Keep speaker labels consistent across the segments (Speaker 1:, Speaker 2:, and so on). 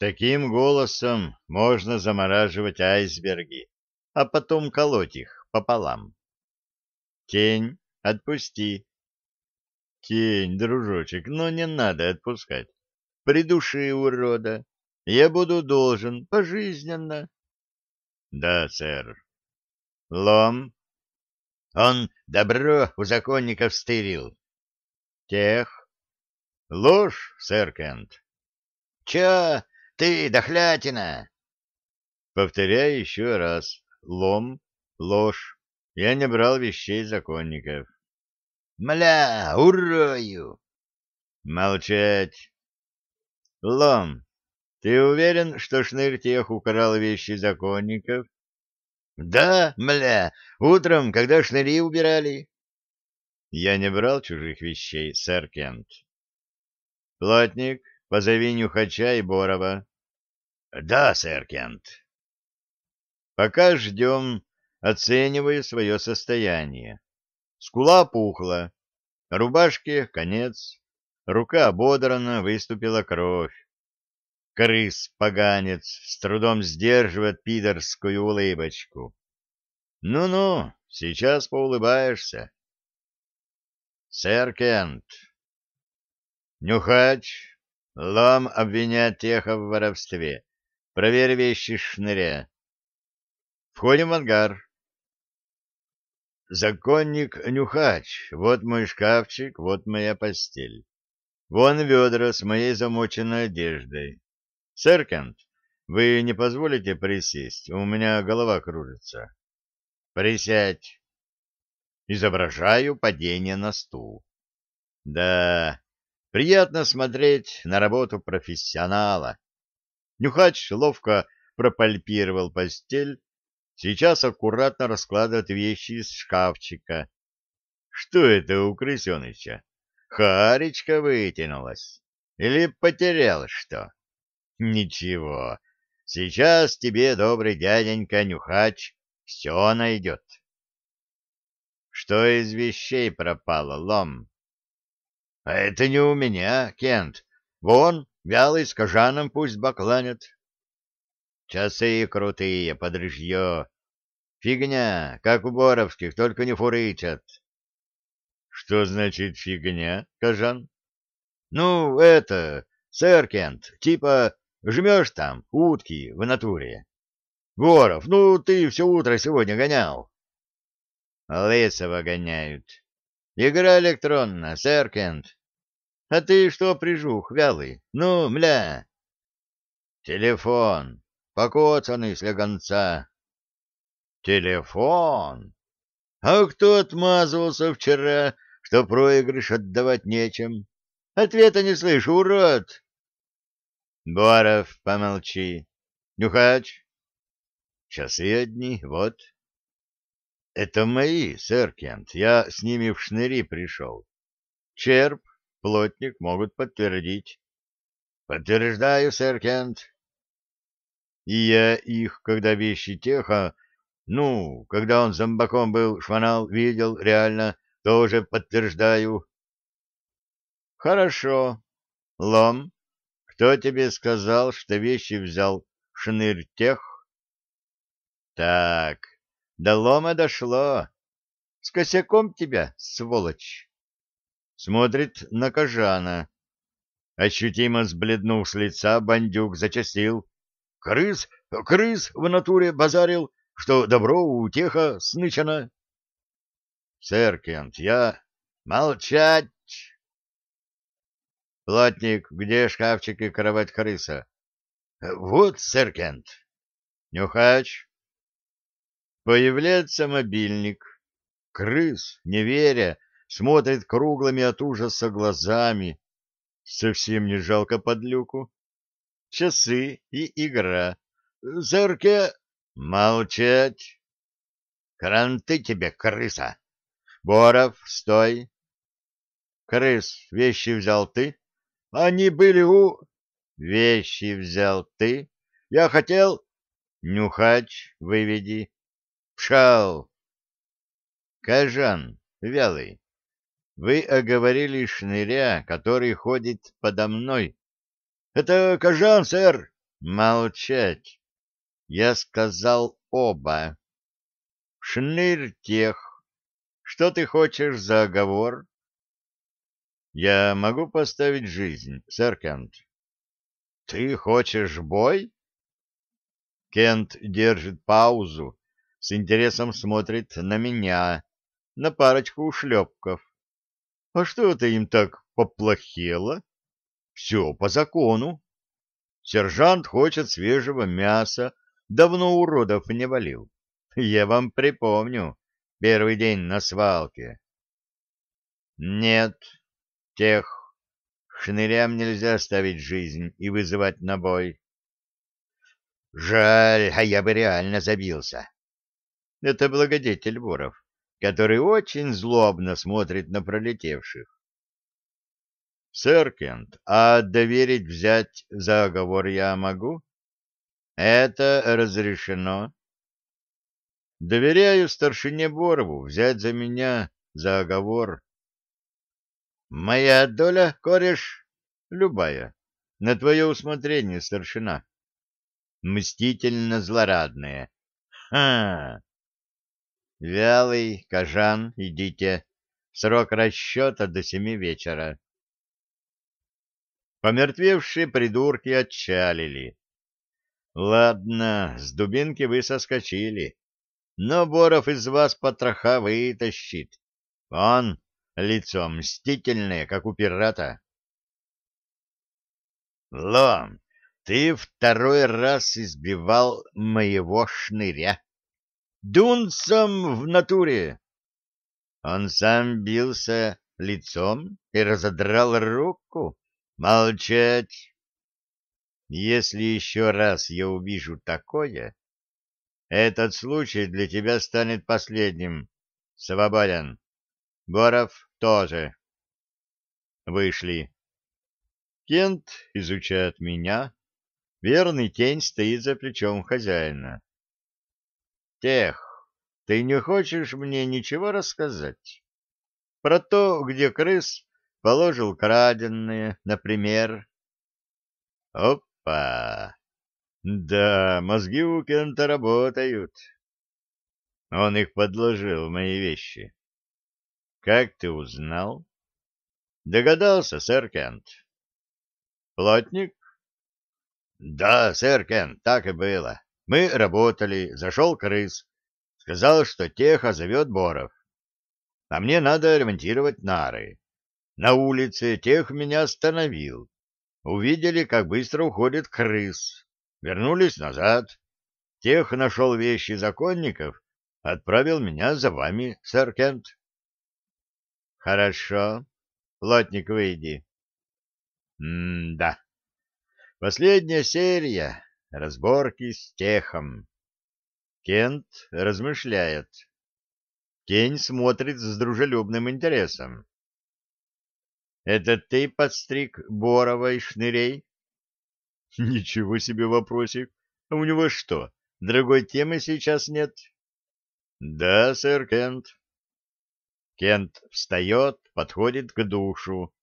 Speaker 1: Таким голосом можно замораживать айсберги, а потом колоть их пополам. Тень, отпусти. Тень, дружочек, но не надо отпускать. Придуши урода. Я буду должен пожизненно. Да, сэр. Лом. Он добро у законников стырил. Тех. Ложь, сэр Кент.
Speaker 2: Ча, ты, дохлятина!
Speaker 1: Повторяю еще раз. Лом, ложь. Я не брал вещей законников.
Speaker 2: Мля, урою!
Speaker 1: Молчать. Лом, ты уверен, что шнырь тех украл вещи законников?
Speaker 2: Да, мля, утром, когда шныри убирали.
Speaker 1: Я не брал чужих вещей, сэр Кент. Плотник, позови Нюхача и Борова.
Speaker 2: Да, сэр Кент.
Speaker 1: Пока ждем, оценивая свое состояние. Скула пухла, рубашке конец, рука ободрана, выступила кровь. Крыс-поганец с трудом сдерживает пидорскую улыбочку. Ну-ну, сейчас поулыбаешься. Сэр Кент. Нюхач, лом обвинять теха в воровстве. Проверь вещи шныря. Входим в ангар. Законник-нюхач, вот мой шкафчик, вот моя постель. Вон ведра с моей замоченной одеждой. Серкент, вы не позволите присесть? У меня голова кружится. Присядь. Изображаю падение на стул. Да, приятно смотреть на работу профессионала Нюхач ловко пропальпировал постель, сейчас аккуратно раскладывает вещи из шкафчика. Что это у крысеныча? Харечка вытянулась? Или потерял что? Ничего, сейчас тебе, добрый дяденька Нюхач, все найдет. Что из вещей пропало, лом? — А это не у меня, Кент. Вон, Вялый с кожаном пусть бакланят. Часы крутые, под рыжье. Фигня, как у Боровских, только не фурычат. Что значит фигня, кожан? Ну, это, сэр Кент, типа жмешь там утки в натуре. Боров, ну ты все утро сегодня гонял. Лысого гоняют. Игра электронная сэр Кент. А ты что прижух, вялый? Ну, мля!» «Телефон! Покоцанный слегонца!» «Телефон! А кто отмазывался вчера, что проигрыш отдавать нечем? Ответа не слышу, урод!» «Боров, помолчи! Нюхач!» «Часы одни, вот!» — Это мои, сэр Кент. Я с ними в шныри пришел. Черп Плотник могут подтвердить. Подтверждаю, сэр Кент. И я их, когда вещи теха, ну, когда он зомбаком был, шванал видел, реально, тоже подтверждаю. Хорошо. Лом, кто тебе сказал, что вещи взял шнырь тех? Так, до лома дошло. С косяком тебя, сволочь смотрит на Кожана. Ощутимо сбледнув с лица, бандюк зачастил. «Крыс! Крыс в натуре базарил, что добро утеха снычено!» «Сэр Кент, я...» «Молчать!» «Плотник, где шкафчик и кровать крыса?» «Вот, сэр Кент!» «Нюхач!» Появляется мобильник. Крыс, не веря, смотрит круглыми от ужаса глазами. Совсем не жалко подлюку. Часы и игра. Зерке... Молчать. Кранты тебе, крыса. Боров, стой. Крыс, вещи взял ты? Они были у... Вещи взял ты? Я хотел... Нюхач, выведи. Пшал. Кажан, вялый. Вы оговорили шныря, который ходит подо мной. — Это Кожан, сэр! — Молчать! Я сказал оба. — Шнырь тех. Что ты хочешь за оговор? — Я могу поставить жизнь, сэр Кент. — Ты хочешь бой? Кент держит паузу, с интересом смотрит на меня, на парочку ушлепков а что это им так поплохело? Все по закону. Сержант хочет свежего мяса, давно уродов не валил. Я вам припомню первый день на свалке. Нет, тех шнырям нельзя ставить жизнь и вызывать на бой. Жаль, а я бы реально забился. Это благодетель Боров который очень злобно смотрит на пролетевших. — Сэр Кент, а доверить взять заговор я могу? — Это разрешено. — Доверяю старшине Борову взять за меня заговор. — Моя доля, кореш, любая, на твое усмотрение, старшина. Мстительно злорадная. — Ха! Вялый, Кожан, идите. Срок расчета до семи вечера. Помертвевшие придурки отчалили. Ладно, с дубинки вы соскочили, но Боров из вас потроха вытащит. Он лицо мстительное, как у пирата. Лом, ты второй раз избивал моего шныря. Дунцем в натуре! Он сам бился лицом и разодрал руку. Молчать! Если еще раз я увижу такое, этот случай для тебя станет последним. Свободен. Боров тоже. Вышли. Кент изучает меня. Верный тень стоит за плечом хозяина. Тех, ты не хочешь мне ничего рассказать? Про то, где крыс положил краденное, например? Опа! Да, мозги у Кента работают. Он их подложил в мои вещи. Как ты узнал? Догадался, сэр Кент. Плотник? Да, сэр Кент, так и было. Мы работали, зашел крыс. Сказал, что Теха зовет Боров. А мне надо ремонтировать нары. На улице Тех меня остановил. Увидели, как быстро уходит крыс. Вернулись назад. Тех нашел вещи законников, отправил меня за вами, сэр Кент. — Хорошо. Плотник, выйди. — М-да. Последняя серия. Разборки с техом. Кент размышляет. Тень смотрит с дружелюбным интересом. «Это ты подстриг Борова и Шнырей?» «Ничего себе вопросик! А у него что, другой темы сейчас нет?» «Да, сэр Кент». Кент встает, подходит к душу.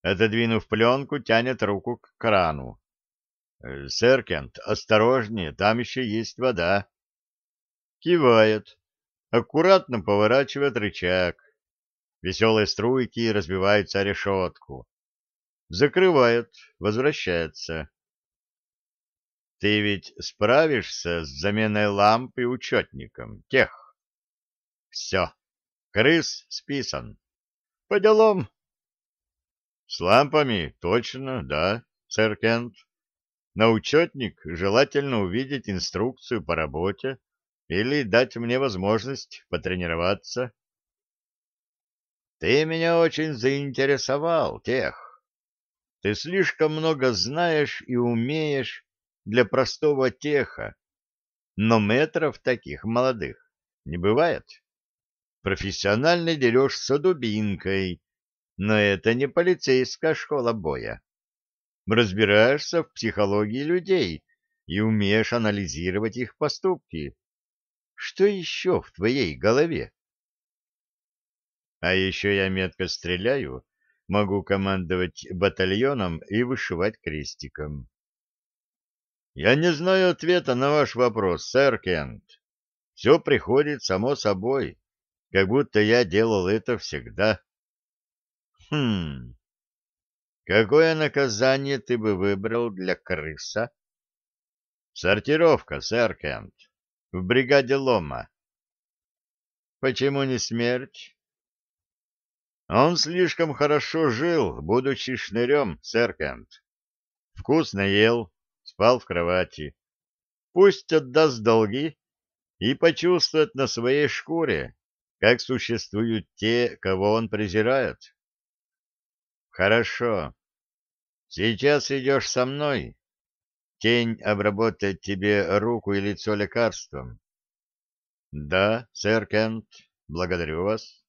Speaker 1: Отодвинув пленку, тянет руку к крану. — Сэр Кент, осторожнее, там еще есть вода. Кивает, аккуратно поворачивает рычаг. Веселые струйки разбиваются о решетку. Закрывает, возвращается. — Ты ведь справишься с заменой лампы учетником, тех? — Все, крыс списан. — По делам. — С лампами, точно, да, сэр Кент. На учетник желательно увидеть инструкцию по работе или дать мне возможность потренироваться. Ты меня очень заинтересовал, Тех. Ты слишком много знаешь и умеешь для простого Теха, но метров таких молодых не бывает. Профессионально дерешься дубинкой, но это не полицейская школа боя разбираешься в психологии людей и умеешь анализировать их поступки. Что еще в твоей голове? А еще я метко стреляю, могу командовать батальоном и вышивать крестиком. Я не знаю ответа на ваш вопрос, сэр Кент. Все приходит само собой, как будто я делал это всегда. Хм, Какое наказание ты бы выбрал для крыса? Сортировка, сэр Кент. В бригаде Лома. Почему не смерть? Он слишком хорошо жил, будучи шнырем, сэр Кент. Вкусно ел, спал в кровати. Пусть отдаст долги и почувствует на своей шкуре, как существуют те, кого он презирает. Хорошо. Сейчас идешь со мной. Тень обработает тебе руку и лицо лекарством. Да, сэр Кент, благодарю вас.